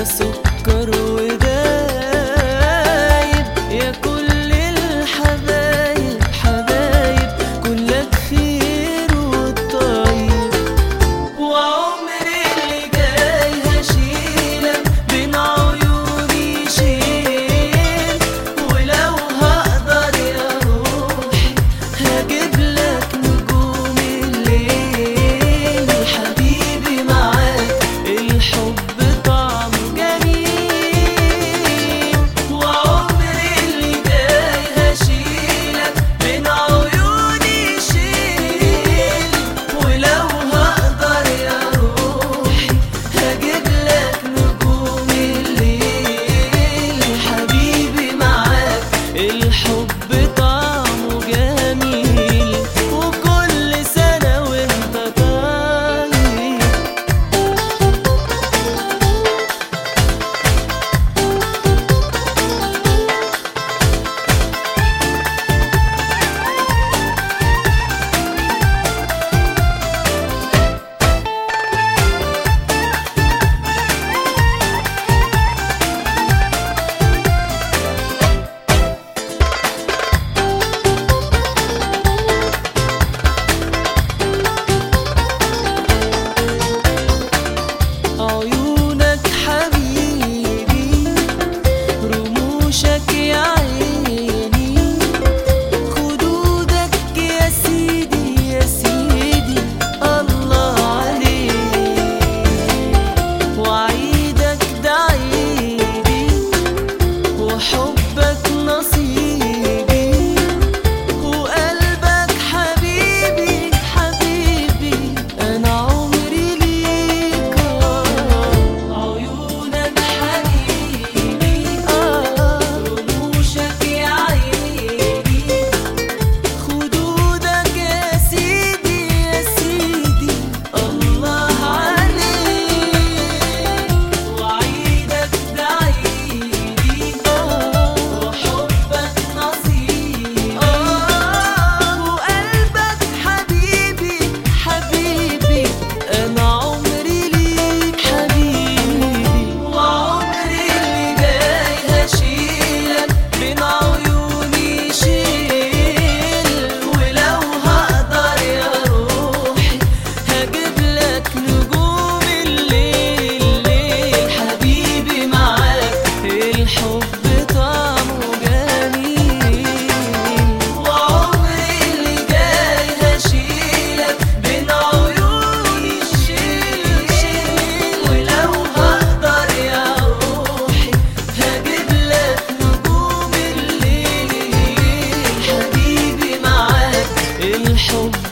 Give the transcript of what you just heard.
eu sou Oh.